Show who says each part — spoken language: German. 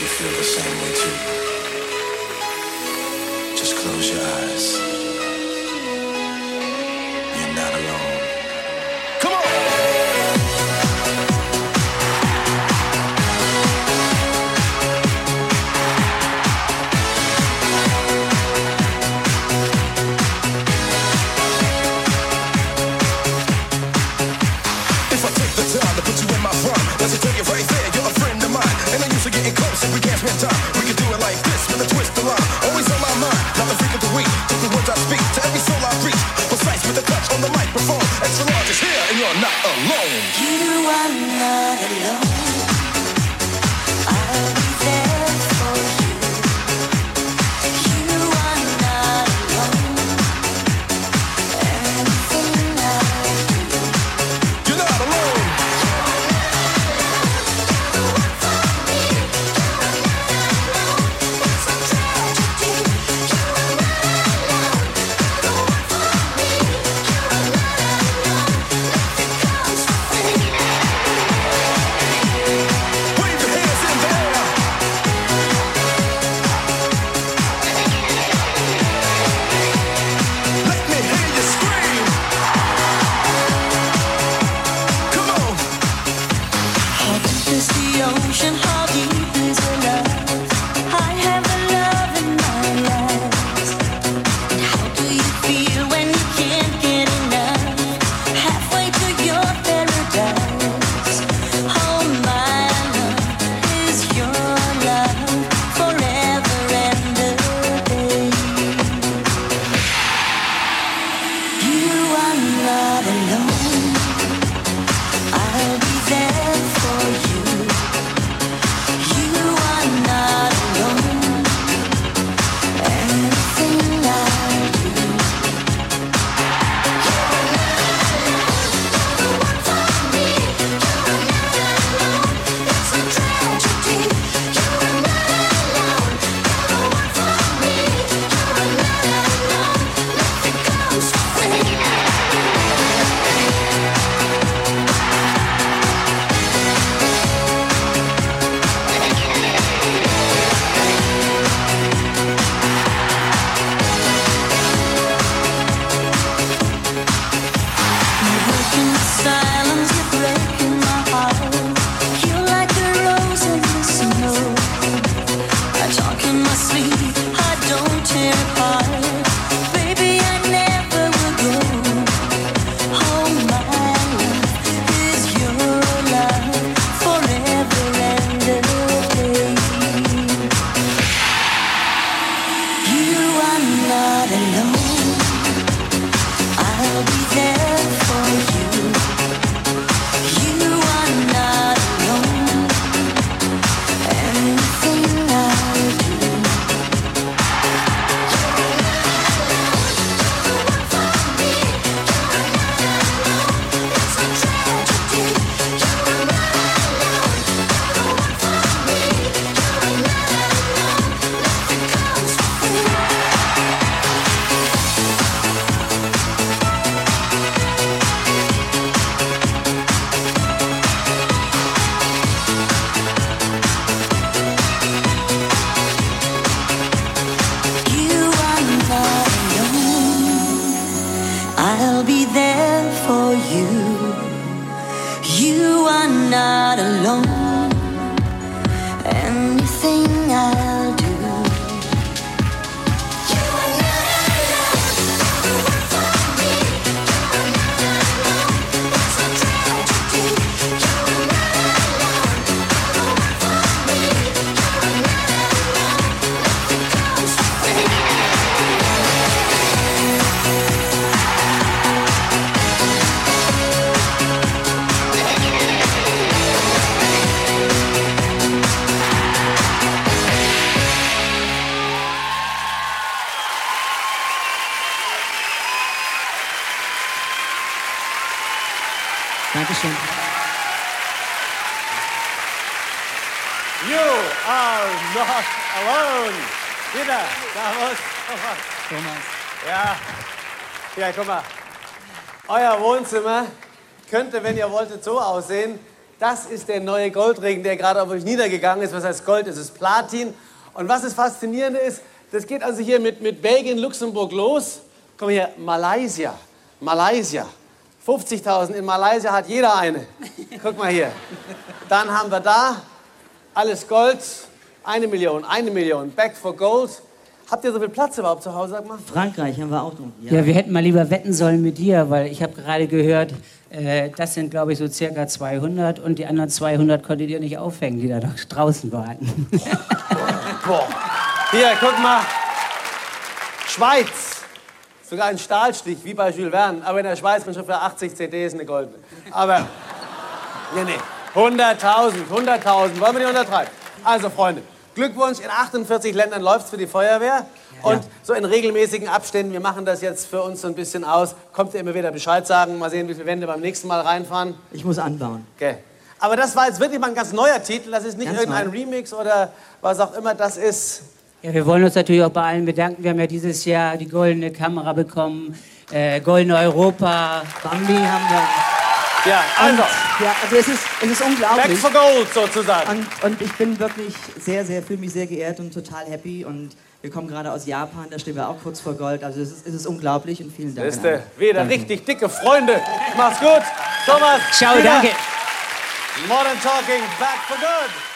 Speaker 1: you feel the same way too. Just close your eyes.
Speaker 2: can't. We can do it like this with a twist of
Speaker 3: luck. sleep. alone
Speaker 4: Dankeschön.
Speaker 5: You are not alone. Wieder, Davos,
Speaker 4: Thomas. Thomas.
Speaker 5: Ja, ja, guck mal. Euer Wohnzimmer könnte, wenn ihr wolltet, so aussehen. Das ist der neue Goldregen, der gerade auf euch niedergegangen ist. Was heißt Gold? Es ist Platin. Und was das Faszinierende ist, das geht also hier mit, mit Belgien, Luxemburg los. Komm hier, Malaysia. Malaysia. 50.000 in Malaysia hat jeder eine. Guck mal hier. Dann haben wir da alles Gold. Eine Million, eine Million. Back for Gold. Habt ihr so viel Platz überhaupt zu Hause, sag mal?
Speaker 6: Frankreich haben wir auch noch.
Speaker 4: Ja, wir hätten mal lieber wetten sollen mit dir, weil ich habe gerade gehört, äh, das sind, glaube ich, so circa 200 und die anderen 200 konntet ihr nicht aufhängen, die da noch draußen waren.
Speaker 5: Boah. Hier, guck mal. Schweiz. Sogar ein Stahlstich, wie bei Jules Verne. Aber in der Schweiz bin schon für 80 CDs eine goldene. Aber, nee, nee. 100.000, 100.000. Wollen wir nicht untertreiben? Also, Freunde, Glückwunsch. In 48 Ländern läuft es für die Feuerwehr. Und so in regelmäßigen Abständen, wir machen das jetzt für uns so ein bisschen aus, kommt ihr immer wieder Bescheid sagen. Mal sehen, wie viele Wände beim nächsten Mal reinfahren.
Speaker 6: Ich muss anbauen.
Speaker 5: Okay. Aber das war jetzt wirklich mal ein ganz neuer Titel. Das ist nicht
Speaker 6: Ganz
Speaker 5: irgendein
Speaker 6: neu.
Speaker 5: Remix oder was auch immer das ist.
Speaker 4: Ja, wir wollen uns natürlich auch bei allen bedanken. Wir haben ja dieses Jahr die goldene Kamera bekommen, äh, goldene Europa.
Speaker 6: Bambi haben wir.
Speaker 5: Ja, also,
Speaker 6: Ja, also es ist, es ist
Speaker 5: back
Speaker 6: unglaublich.
Speaker 5: for gold sozusagen.
Speaker 6: Und, und ich bin wirklich sehr, sehr, fühle mich sehr geehrt und total happy. Und wir kommen gerade aus Japan, da stehen wir auch kurz vor Gold. Also es ist, es ist unglaublich und vielen Dank.
Speaker 5: ihr,
Speaker 6: alle.
Speaker 5: wieder
Speaker 6: Danke.
Speaker 5: richtig dicke Freunde. Mach's gut. Thomas.
Speaker 4: Ciao,
Speaker 5: Peter.
Speaker 4: danke.
Speaker 5: Modern Talking, back for good.